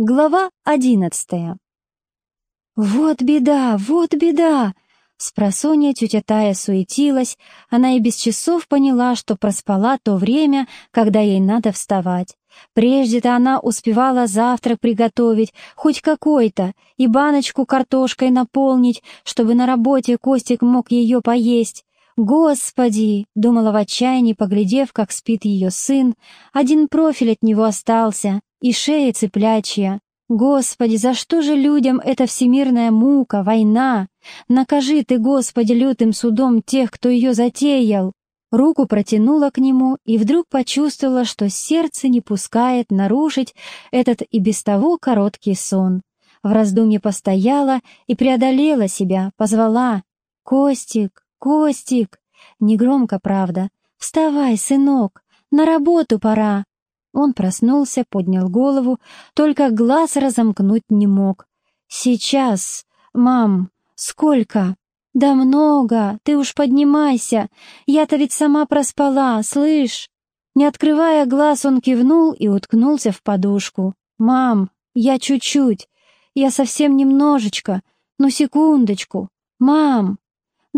Глава одиннадцатая. «Вот беда, вот беда!» Спросонья тетя Тая суетилась, она и без часов поняла, что проспала то время, когда ей надо вставать. Прежде-то она успевала завтрак приготовить, хоть какой-то, и баночку картошкой наполнить, чтобы на работе Костик мог ее поесть. «Господи!» — думала в отчаянии, поглядев, как спит ее сын. Один профиль от него остался, и шея цыплячья. Господи, за что же людям эта всемирная мука, война? Накажи ты, Господи, лютым судом тех, кто ее затеял. Руку протянула к нему и вдруг почувствовала, что сердце не пускает нарушить этот и без того короткий сон. В раздумье постояла и преодолела себя, позвала. «Костик, Костик!» Негромко, правда. «Вставай, сынок, на работу пора!» Он проснулся, поднял голову, только глаз разомкнуть не мог. «Сейчас, мам, сколько?» «Да много, ты уж поднимайся, я-то ведь сама проспала, слышь?» Не открывая глаз, он кивнул и уткнулся в подушку. «Мам, я чуть-чуть, я совсем немножечко, ну секундочку. Мам!»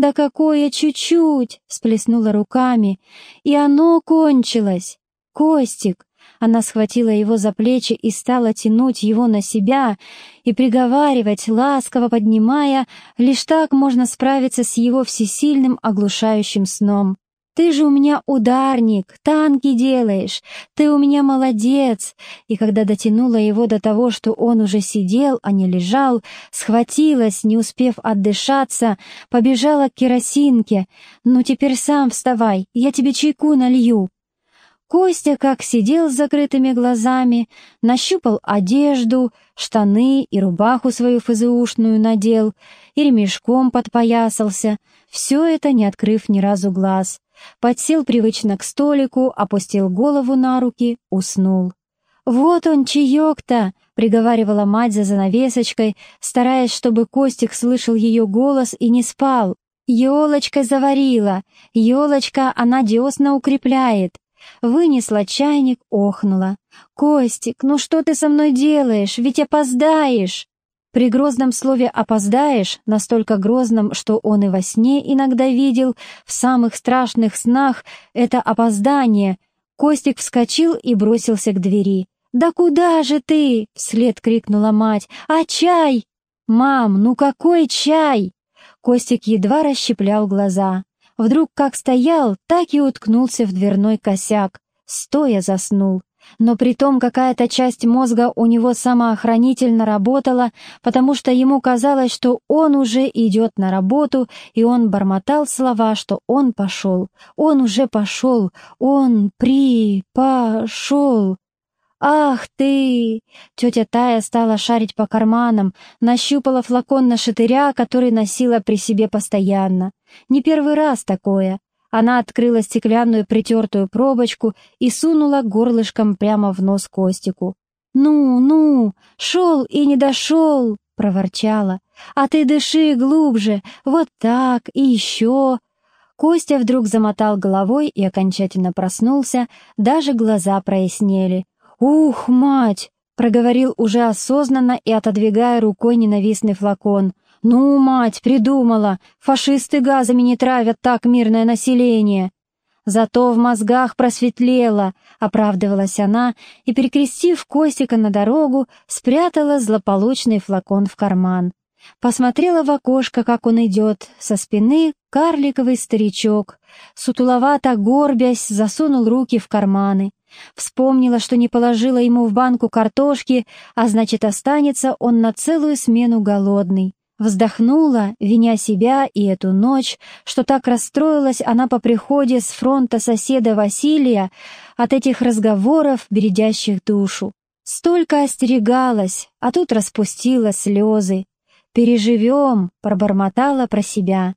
«Да какое чуть-чуть!» — сплеснула руками. «И оно кончилось! Костик, она схватила его за плечи и стала тянуть его на себя и приговаривать, ласково поднимая, лишь так можно справиться с его всесильным оглушающим сном. «Ты же у меня ударник, танки делаешь, ты у меня молодец!» И когда дотянула его до того, что он уже сидел, а не лежал, схватилась, не успев отдышаться, побежала к керосинке. «Ну теперь сам вставай, я тебе чайку налью!» Костя как сидел с закрытыми глазами, нащупал одежду, штаны и рубаху свою фазеушную надел, и ремешком подпоясался, все это не открыв ни разу глаз. Подсел привычно к столику, опустил голову на руки, уснул. «Вот он, чаек-то!» — приговаривала мать за занавесочкой, стараясь, чтобы Костик слышал ее голос и не спал. «Елочка заварила! Елочка, она десна укрепляет!» Вынесла чайник, охнула. «Костик, ну что ты со мной делаешь? Ведь опоздаешь!» При грозном слове «опоздаешь», настолько грозном, что он и во сне иногда видел, в самых страшных снах, это опоздание, Костик вскочил и бросился к двери. «Да куда же ты?» — вслед крикнула мать. «А чай?» «Мам, ну какой чай?» Костик едва расщеплял глаза. Вдруг как стоял, так и уткнулся в дверной косяк, стоя заснул. Но при том какая-то часть мозга у него самоохранительно работала, потому что ему казалось, что он уже идет на работу, и он бормотал слова, что он пошел, он уже пошел, он при пошел. «Ах ты!» Тетя Тая стала шарить по карманам, нащупала флакон на шатыря, который носила при себе постоянно. Не первый раз такое. Она открыла стеклянную притертую пробочку и сунула горлышком прямо в нос Костику. «Ну, ну, шел и не дошел!» — проворчала. «А ты дыши глубже, вот так и еще!» Костя вдруг замотал головой и окончательно проснулся, даже глаза прояснели. «Ух, мать!» — проговорил уже осознанно и отодвигая рукой ненавистный флакон. «Ну, мать, придумала! Фашисты газами не травят так мирное население!» «Зато в мозгах просветлело», — оправдывалась она, и, перекрестив Костика на дорогу, спрятала злополучный флакон в карман. Посмотрела в окошко, как он идет, со спины карликовый старичок, сутуловато горбясь, засунул руки в карманы. Вспомнила, что не положила ему в банку картошки, а значит, останется он на целую смену голодный. Вздохнула, виня себя и эту ночь, что так расстроилась она по приходе с фронта соседа Василия от этих разговоров, бередящих душу. Столько остерегалась, а тут распустила слезы. «Переживем», — пробормотала про себя.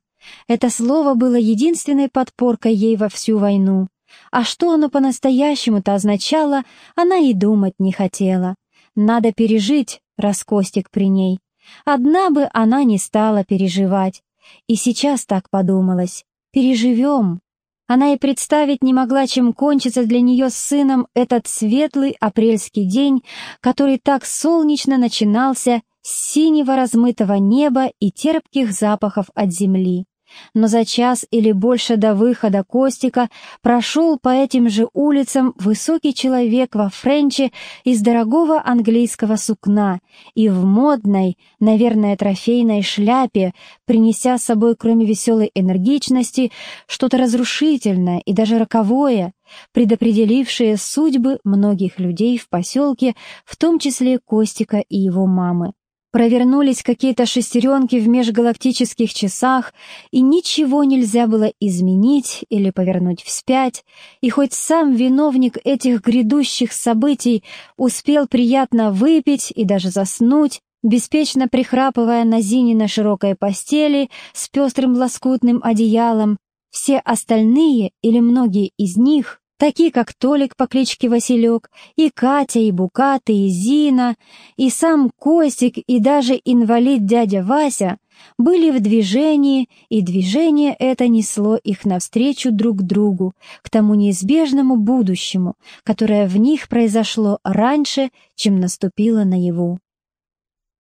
Это слово было единственной подпоркой ей во всю войну. А что оно по-настоящему-то означало, она и думать не хотела. Надо пережить, раз Костик при ней. Одна бы она не стала переживать. И сейчас так подумалось. Переживем. Она и представить не могла, чем кончится для нее с сыном этот светлый апрельский день, который так солнечно начинался с синего размытого неба и терпких запахов от земли но за час или больше до выхода Костика прошел по этим же улицам высокий человек во френче из дорогого английского сукна и в модной, наверное, трофейной шляпе, принеся с собой, кроме веселой энергичности, что-то разрушительное и даже роковое, предопределившее судьбы многих людей в поселке, в том числе Костика и его мамы. Провернулись какие-то шестеренки в межгалактических часах, и ничего нельзя было изменить или повернуть вспять, и хоть сам виновник этих грядущих событий успел приятно выпить и даже заснуть, беспечно прихрапывая на Зине на широкой постели с пестрым лоскутным одеялом, все остальные или многие из них такие как Толик по кличке Василек, и Катя, и Буката, и Зина, и сам Костик, и даже инвалид дядя Вася, были в движении, и движение это несло их навстречу друг другу, к тому неизбежному будущему, которое в них произошло раньше, чем наступило наяву.